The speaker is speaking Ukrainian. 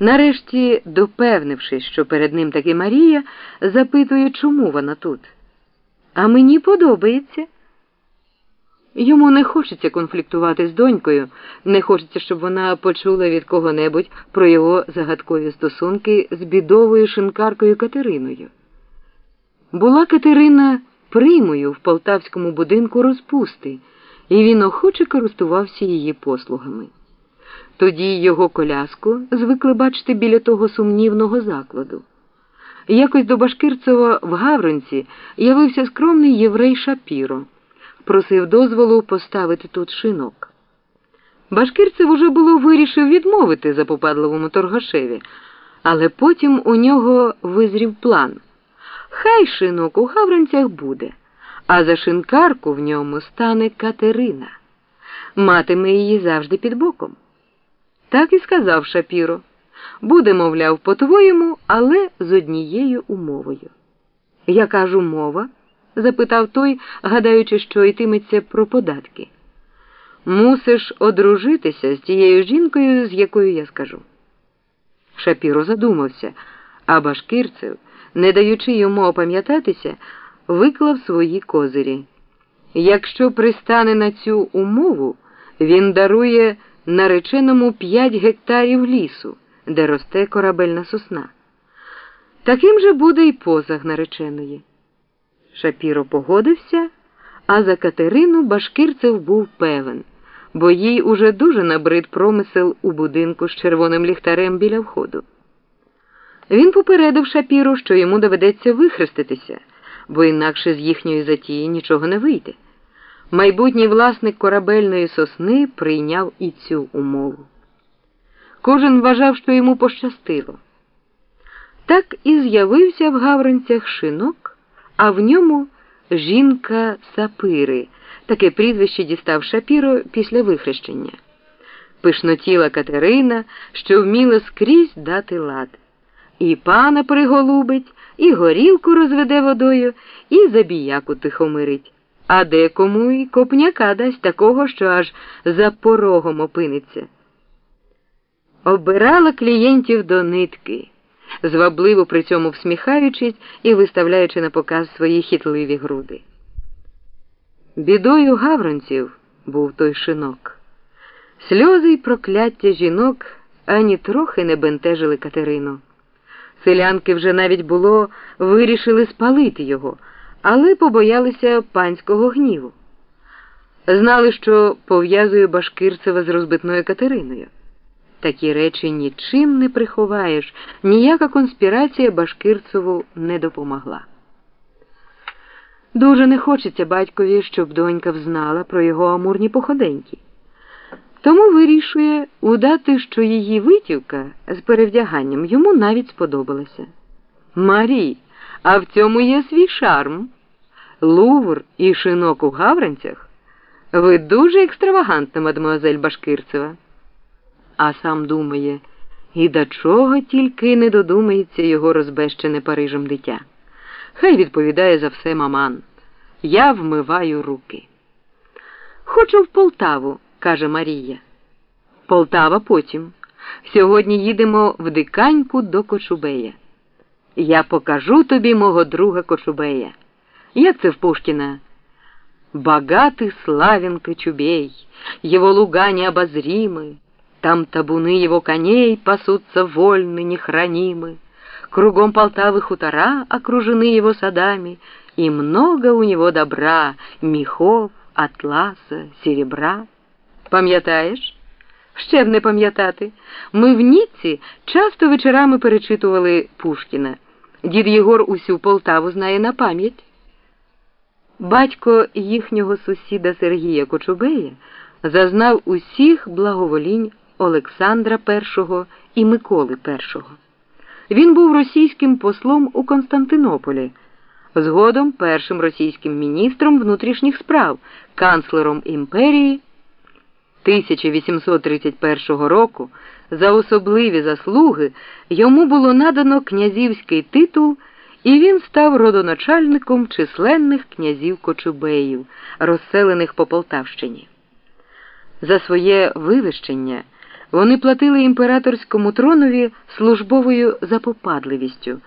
Нарешті, допевнившись, що перед ним таки Марія, запитує, чому вона тут. А мені подобається. Йому не хочеться конфліктувати з донькою, не хочеться, щоб вона почула від кого-небудь про його загадкові стосунки з бідовою шинкаркою Катериною. Була Катерина примою в полтавському будинку розпусти, і він охоче користувався її послугами. Тоді його коляску звикли бачити біля того сумнівного закладу. Якось до Башкирцева в Гавронці явився скромний єврей Шапіро, просив дозволу поставити тут шинок. Башкирцев уже було вирішив відмовити запопадливому торгашеві, але потім у нього визрів план. Хай шинок у Гавронцях буде, а за шинкарку в ньому стане Катерина. Матиме її завжди під боком. Так і сказав Шапіро. Буде, мовляв, по-твоєму, але з однією умовою. Яка ж умова? запитав той, гадаючи, що йтиметься про податки. Мусиш одружитися з тією жінкою, з якою я скажу. Шапіро задумався, а Башкирцев, не даючи йому опам'ятатися, виклав свої козирі. Якщо пристане на цю умову, він дарує нареченому 5 гектарів лісу, де росте корабельна сосна. Таким же буде й позаг нареченої. Шапіро погодився, а за Катерину Башкирцев був певен, бо їй уже дуже набрид промисел у будинку з червоним ліхтарем біля входу. Він попередив Шапіру, що йому доведеться вихреститися, бо інакше з їхньої затії нічого не вийде. Майбутній власник корабельної сосни прийняв і цю умову. Кожен вважав, що йому пощастило. Так і з'явився в Гавранцях шинок, а в ньому жінка сапири, таке прізвище дістав Шапіро після вихрещення. Пишнотіла Катерина, що вміла скрізь дати лад. І пана приголубить, і горілку розведе водою, і забіяку тихомирить а декому й копняка дасть такого, що аж за порогом опиниться. Обирала клієнтів до нитки, звабливо при цьому всміхаючись і виставляючи на показ свої хитливі груди. Бідою гавронців був той шинок. Сльози й прокляття жінок ані трохи не бентежили Катерину. Селянки вже навіть було вирішили спалити його але побоялися панського гніву. Знали, що пов'язує Башкирцева з розбитною Катериною. Такі речі нічим не приховаєш, ніяка конспірація Башкирцеву не допомогла. Дуже не хочеться батькові, щоб донька взнала про його амурні походеньки. Тому вирішує удати, що її витівка з перевдяганням йому навіть сподобалася. Марій, а в цьому є свій шарм. Лувр і шинок у Гавранцях? Ви дуже екстравагантна, мадемуазель Башкирцева. А сам думає, і до чого тільки не додумається його розбещене Парижем дитя. Хай відповідає за все маман. Я вмиваю руки. Хочу в Полтаву, каже Марія. Полтава потім. Сьогодні їдемо в диканьку до Кочубея. Я покажу тобі мого друга Кочубея. Як це в Пушкина? Богатый славен Кочубей, его луга необозримы, Там табуны его коней пасутся вольны, нехранимы. Кругом Полтавы хутора окружены его садами, И много у него добра, мехов, атласа, серебра. Пам'ятаєш? Ще б не пам'ятати. Ми в Ніці часто вечорами перечитували Пушкіна. Дід Єгор усю Полтаву знає на пам'ять. Батько їхнього сусіда Сергія Кочубея зазнав усіх благоволінь Олександра І і Миколи І. Він був російським послом у Константинополі, згодом першим російським міністром внутрішніх справ, канцлером імперії 1831 року. За особливі заслуги йому було надано князівський титул і він став родоначальником численних князів Кочубеїв, розселених по Полтавщині. За своє вивищення Вони платили імператорському тронові службовою запопадливістю.